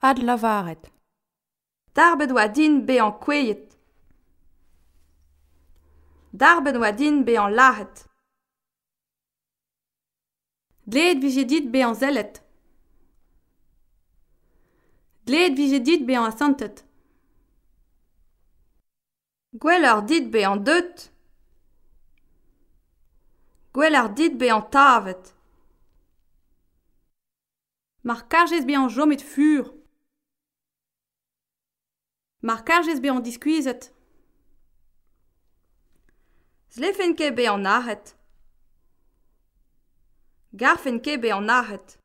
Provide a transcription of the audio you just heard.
Ad lavaret. Darbet oa din be an kweet. Darbet oa din be an lahet. Dleet vije dit be an zellet. Dleet vije dit be an asantet. Gwell ar dit be an deut. Gwell ar dit be an tavet. Mar karjes be an jomet fur. Mar karjez be an diskuizet. Zlefenke be an ahet. Garfenke be an ahet.